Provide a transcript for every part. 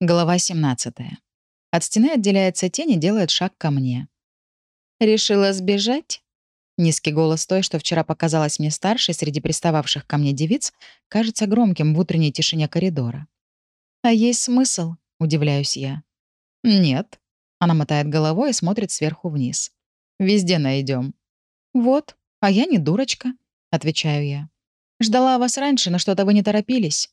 Глава 17. От стены отделяется тень и делает шаг ко мне. «Решила сбежать?» Низкий голос той, что вчера показалась мне старшей среди пристававших ко мне девиц, кажется громким в утренней тишине коридора. «А есть смысл?» — удивляюсь я. «Нет». Она мотает головой и смотрит сверху вниз. «Везде найдем. «Вот, а я не дурочка», — отвечаю я. «Ждала вас раньше, но что-то вы не торопились».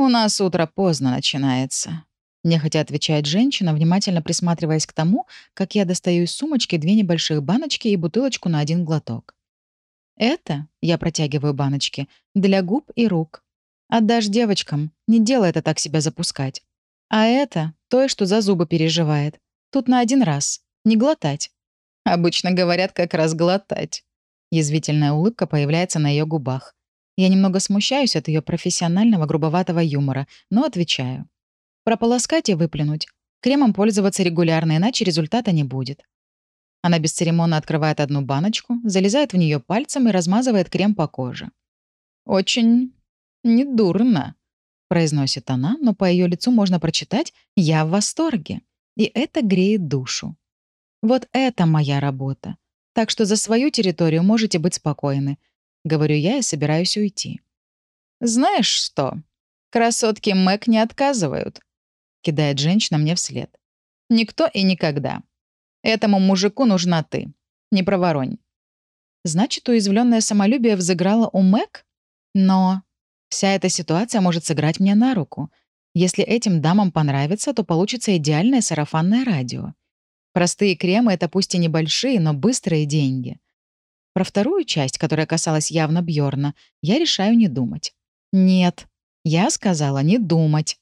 «У нас утро поздно начинается», — нехотя отвечает женщина, внимательно присматриваясь к тому, как я достаю из сумочки две небольших баночки и бутылочку на один глоток. «Это», — я протягиваю баночки, — «для губ и рук. Отдашь девочкам, не делай это так себя запускать. А это — то, что за зубы переживает. Тут на один раз. Не глотать». Обычно говорят как раз глотать. Язвительная улыбка появляется на ее губах. Я немного смущаюсь от ее профессионального грубоватого юмора, но отвечаю. Прополоскать и выплюнуть. Кремом пользоваться регулярно, иначе результата не будет. Она бесцеремонно открывает одну баночку, залезает в нее пальцем и размазывает крем по коже. «Очень недурно», — произносит она, но по ее лицу можно прочитать «Я в восторге». И это греет душу. Вот это моя работа. Так что за свою территорию можете быть спокойны. — говорю я и собираюсь уйти. «Знаешь что? Красотки Мэг не отказывают», — кидает женщина мне вслед. «Никто и никогда. Этому мужику нужна ты. Не проворонь». Значит, уязвленное самолюбие взыграло у Мэг? Но вся эта ситуация может сыграть мне на руку. Если этим дамам понравится, то получится идеальное сарафанное радио. Простые кремы — это пусть и небольшие, но быстрые деньги — про вторую часть, которая касалась явно Бьорна, я решаю не думать. Нет, я сказала не думать.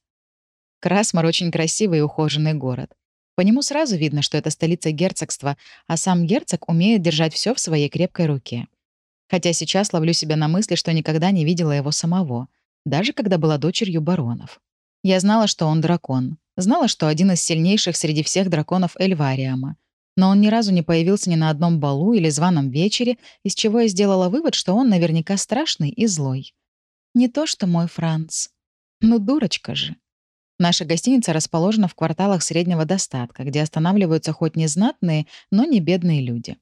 Красмар очень красивый и ухоженный город. По нему сразу видно, что это столица герцогства, а сам герцог умеет держать все в своей крепкой руке. Хотя сейчас ловлю себя на мысли, что никогда не видела его самого, даже когда была дочерью баронов. Я знала, что он дракон. Знала, что один из сильнейших среди всех драконов Эльвариама — но он ни разу не появился ни на одном балу или званом вечере, из чего я сделала вывод, что он наверняка страшный и злой. Не то что мой Франц. Ну, дурочка же. Наша гостиница расположена в кварталах среднего достатка, где останавливаются хоть не знатные, но не бедные люди.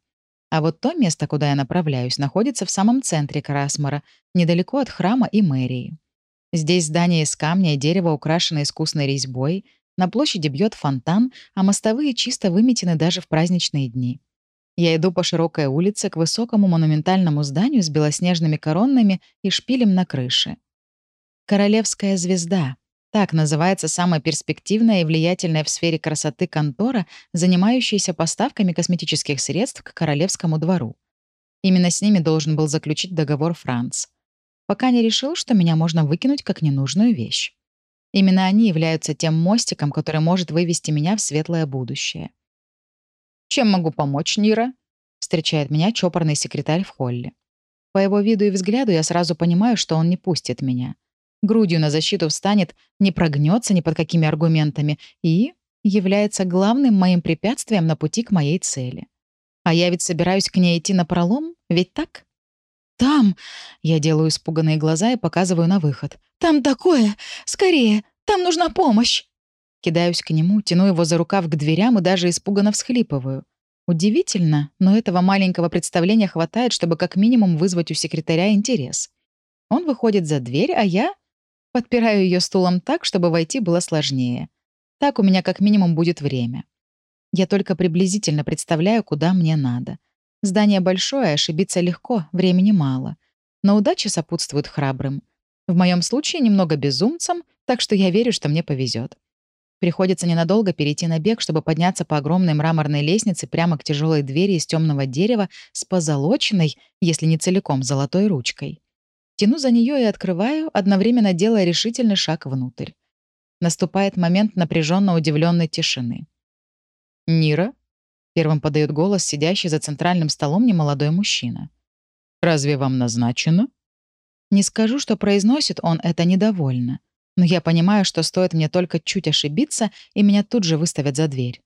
А вот то место, куда я направляюсь, находится в самом центре Красмара, недалеко от храма и мэрии. Здесь здания из камня и дерева украшены искусной резьбой, на площади бьет фонтан, а мостовые чисто выметены даже в праздничные дни. Я иду по широкой улице к высокому монументальному зданию с белоснежными коронами и шпилем на крыше. «Королевская звезда» — так называется самая перспективная и влиятельная в сфере красоты контора, занимающаяся поставками косметических средств к королевскому двору. Именно с ними должен был заключить договор Франц. Пока не решил, что меня можно выкинуть как ненужную вещь. Именно они являются тем мостиком, который может вывести меня в светлое будущее. «Чем могу помочь, Нира?» — встречает меня чопорный секретарь в холле. По его виду и взгляду я сразу понимаю, что он не пустит меня. Грудью на защиту встанет, не прогнется ни под какими аргументами и является главным моим препятствием на пути к моей цели. А я ведь собираюсь к ней идти на пролом, ведь так? «Там!» — я делаю испуганные глаза и показываю на выход. «Там такое! Скорее! Там нужна помощь!» Кидаюсь к нему, тяну его за рукав к дверям и даже испуганно всхлипываю. Удивительно, но этого маленького представления хватает, чтобы как минимум вызвать у секретаря интерес. Он выходит за дверь, а я подпираю ее стулом так, чтобы войти было сложнее. Так у меня как минимум будет время. Я только приблизительно представляю, куда мне надо. Здание большое, ошибиться легко, времени мало. Но удача сопутствует храбрым. В моем случае немного безумцам, так что я верю, что мне повезет. Приходится ненадолго перейти на бег, чтобы подняться по огромной мраморной лестнице прямо к тяжелой двери из темного дерева с позолоченной, если не целиком, золотой ручкой. Тяну за нее и открываю, одновременно делая решительный шаг внутрь. Наступает момент напряженно удивленной тишины. «Нира?» Первым подает голос сидящий за центральным столом немолодой мужчина. «Разве вам назначено?» Не скажу, что произносит он это недовольно, но я понимаю, что стоит мне только чуть ошибиться, и меня тут же выставят за дверь.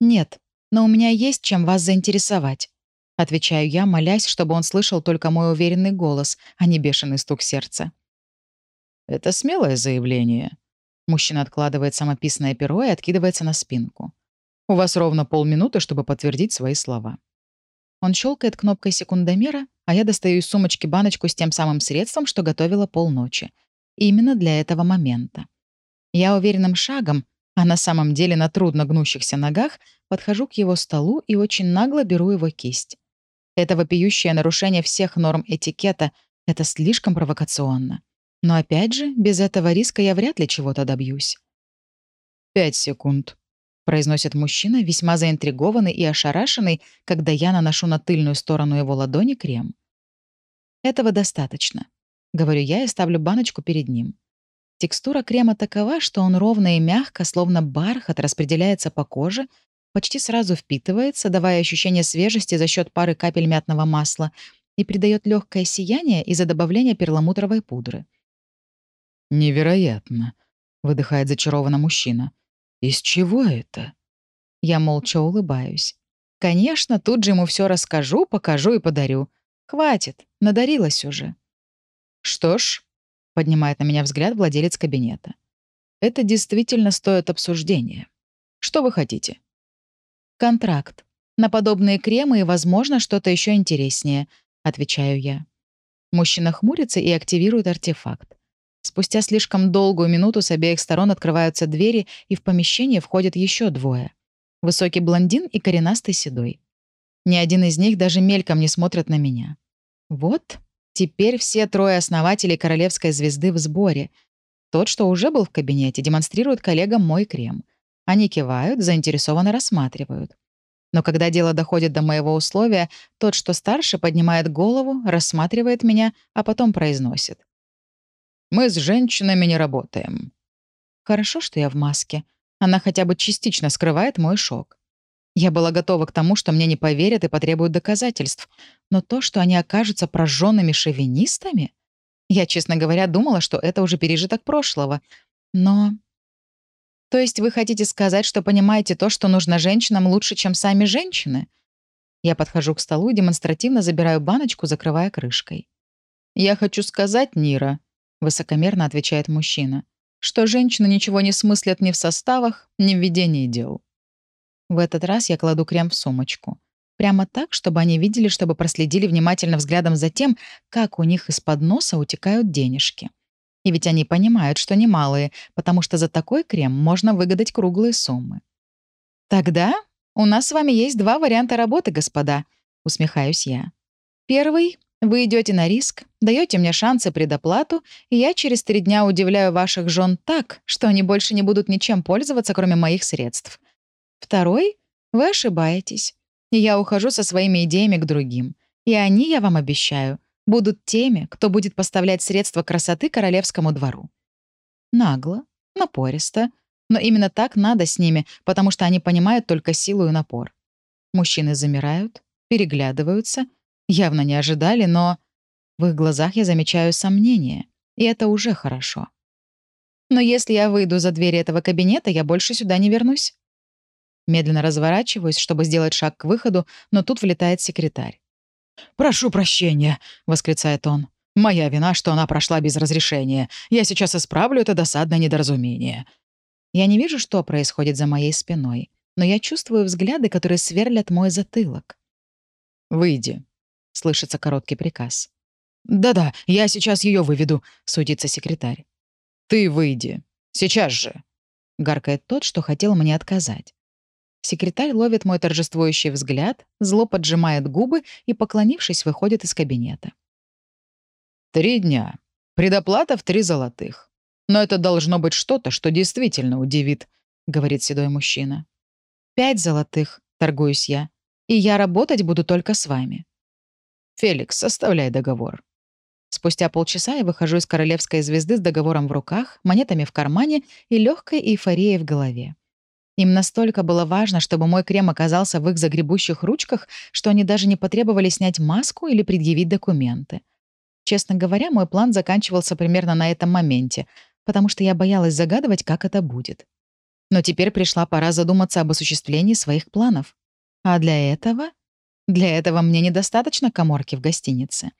«Нет, но у меня есть чем вас заинтересовать», — отвечаю я, молясь, чтобы он слышал только мой уверенный голос, а не бешеный стук сердца. «Это смелое заявление. Мужчина откладывает самописное перо и откидывается на спинку. «У вас ровно полминуты, чтобы подтвердить свои слова». Он щелкает кнопкой секундомера, а я достаю из сумочки баночку с тем самым средством, что готовила полночи. Именно для этого момента. Я уверенным шагом, а на самом деле на трудно гнущихся ногах, подхожу к его столу и очень нагло беру его кисть. Это вопиющее нарушение всех норм этикета, это слишком провокационно. Но опять же, без этого риска я вряд ли чего-то добьюсь. «Пять секунд», — произносит мужчина, весьма заинтригованный и ошарашенный, когда я наношу на тыльную сторону его ладони крем. «Этого достаточно», — говорю я и ставлю баночку перед ним. Текстура крема такова, что он ровно и мягко, словно бархат, распределяется по коже, почти сразу впитывается, давая ощущение свежести за счет пары капель мятного масла и придает легкое сияние из-за добавления перламутровой пудры. «Невероятно», — выдыхает зачарованно мужчина. «Из чего это?» Я молча улыбаюсь. Конечно, тут же ему все расскажу, покажу и подарю. Хватит, надарилась уже. Что ж, поднимает на меня взгляд владелец кабинета. Это действительно стоит обсуждения. Что вы хотите? Контракт. На подобные кремы и, возможно, что-то еще интереснее, отвечаю я. Мужчина хмурится и активирует артефакт. Спустя слишком долгую минуту с обеих сторон открываются двери, и в помещение входят еще двое. Высокий блондин и коренастый седой. Ни один из них даже мельком не смотрит на меня. Вот, теперь все трое основателей королевской звезды в сборе. Тот, что уже был в кабинете, демонстрирует коллегам мой крем. Они кивают, заинтересованно рассматривают. Но когда дело доходит до моего условия, тот, что старше, поднимает голову, рассматривает меня, а потом произносит. Мы с женщинами не работаем». Хорошо, что я в маске. Она хотя бы частично скрывает мой шок. Я была готова к тому, что мне не поверят и потребуют доказательств. Но то, что они окажутся прожженными шовинистами... Я, честно говоря, думала, что это уже пережиток прошлого. Но... То есть вы хотите сказать, что понимаете то, что нужно женщинам лучше, чем сами женщины? Я подхожу к столу и демонстративно забираю баночку, закрывая крышкой. Я хочу сказать, Нира, высокомерно отвечает мужчина, что женщины ничего не смыслят ни в составах, ни в ведении дел. В этот раз я кладу крем в сумочку. Прямо так, чтобы они видели, чтобы проследили внимательно взглядом за тем, как у них из-под носа утекают денежки. И ведь они понимают, что немалые, потому что за такой крем можно выгадать круглые суммы. «Тогда у нас с вами есть два варианта работы, господа», — усмехаюсь я. Первый вы идете на риск, даете мне шансы предоплату, и я через три дня удивляю ваших жен так, что они больше не будут ничем пользоваться, кроме моих средств. Второй — вы ошибаетесь, и я ухожу со своими идеями к другим. И они, я вам обещаю, будут теми, кто будет поставлять средства красоты королевскому двору. Нагло, напористо, но именно так надо с ними, потому что они понимают только силу и напор. Мужчины замирают, переглядываются — Явно не ожидали, но в их глазах я замечаю сомнение, и это уже хорошо. Но если я выйду за двери этого кабинета, я больше сюда не вернусь. Медленно разворачиваюсь, чтобы сделать шаг к выходу, но тут влетает секретарь. «Прошу прощения», — восклицает он. «Моя вина, что она прошла без разрешения. Я сейчас исправлю это досадное недоразумение». Я не вижу, что происходит за моей спиной, но я чувствую взгляды, которые сверлят мой затылок. «Выйди», — слышится короткий приказ. «Да-да, я сейчас ее выведу», — судится секретарь. «Ты выйди. Сейчас же», — гаркает тот, что хотел мне отказать. Секретарь ловит мой торжествующий взгляд, зло поджимает губы и, поклонившись, выходит из кабинета. «Три дня. Предоплата в три золотых. Но это должно быть что-то, что действительно удивит», — говорит седой мужчина. «Пять золотых», — торгуюсь я. «И я работать буду только с вами». «Феликс, составляй договор». Спустя полчаса я выхожу из королевской звезды с договором в руках, монетами в кармане и легкой эйфорией в голове. Им настолько было важно, чтобы мой крем оказался в их загребущих ручках, что они даже не потребовали снять маску или предъявить документы. Честно говоря, мой план заканчивался примерно на этом моменте, потому что я боялась загадывать, как это будет. Но теперь пришла пора задуматься об осуществлении своих планов. А для этого для этого мне недостаточно коморки в гостинице.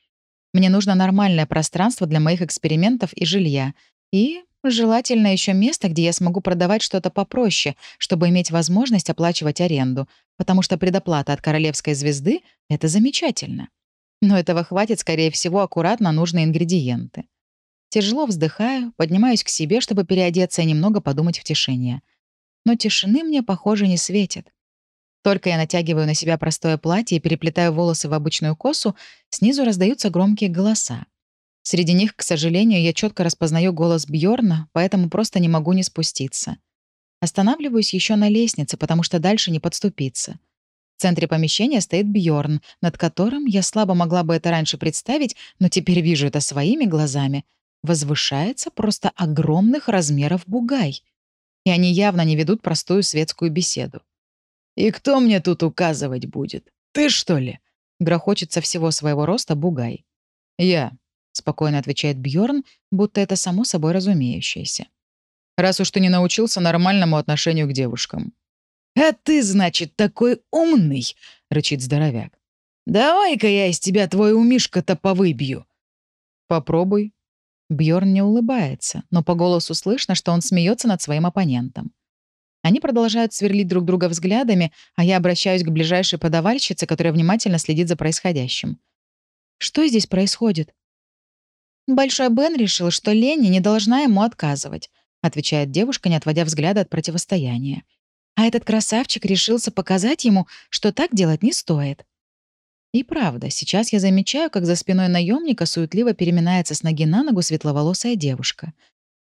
Мне нужно нормальное пространство для моих экспериментов и жилья. И Желательно еще место, где я смогу продавать что-то попроще, чтобы иметь возможность оплачивать аренду, потому что предоплата от королевской звезды — это замечательно. Но этого хватит, скорее всего, аккуратно нужные ингредиенты. Тяжело вздыхаю, поднимаюсь к себе, чтобы переодеться и немного подумать в тишине. Но тишины мне, похоже, не светит. Только я натягиваю на себя простое платье и переплетаю волосы в обычную косу, снизу раздаются громкие голоса. Среди них, к сожалению, я четко распознаю голос Бьорна, поэтому просто не могу не спуститься. Останавливаюсь еще на лестнице, потому что дальше не подступиться. В центре помещения стоит Бьорн, над которым я слабо могла бы это раньше представить, но теперь вижу это своими глазами. Возвышается просто огромных размеров бугай. И они явно не ведут простую светскую беседу. «И кто мне тут указывать будет? Ты, что ли?» Грохочет со всего своего роста бугай. «Я», — спокойно отвечает Бьорн, будто это само собой разумеющееся. «Раз уж ты не научился нормальному отношению к девушкам». «А ты, значит, такой умный!» — рычит здоровяк. «Давай-ка я из тебя твой умишка-то повыбью». «Попробуй». Бьорн не улыбается, но по голосу слышно, что он смеется над своим оппонентом. Они продолжают сверлить друг друга взглядами, а я обращаюсь к ближайшей подавальщице, которая внимательно следит за происходящим. «Что здесь происходит?» «Большой Бен решил, что Ленни не должна ему отказывать», отвечает девушка, не отводя взгляда от противостояния. А этот красавчик решился показать ему, что так делать не стоит. И правда, сейчас я замечаю, как за спиной наемника суетливо переминается с ноги на ногу светловолосая девушка.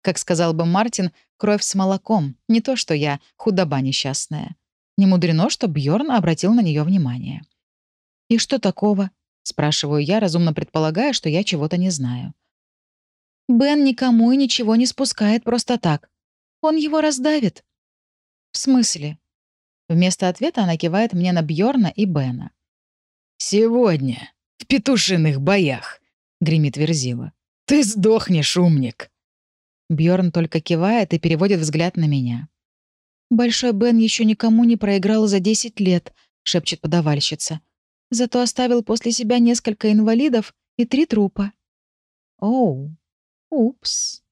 Как сказал бы Мартин, кровь с молоком, не то что я, худоба несчастная. Не мудрено, что Бьорн обратил на нее внимание. «И что такого?» — спрашиваю я, разумно предполагая, что я чего-то не знаю. Бен никому и ничего не спускает просто так. Он его раздавит. В смысле? Вместо ответа она кивает мне на Бьорна и Бена. «Сегодня, в петушиных боях», — гремит Верзила. «Ты сдохнешь, умник!» Бьорн только кивает и переводит взгляд на меня. «Большой Бен еще никому не проиграл за 10 лет», — шепчет подавальщица. «Зато оставил после себя несколько инвалидов и три трупа». «Оу, Упс.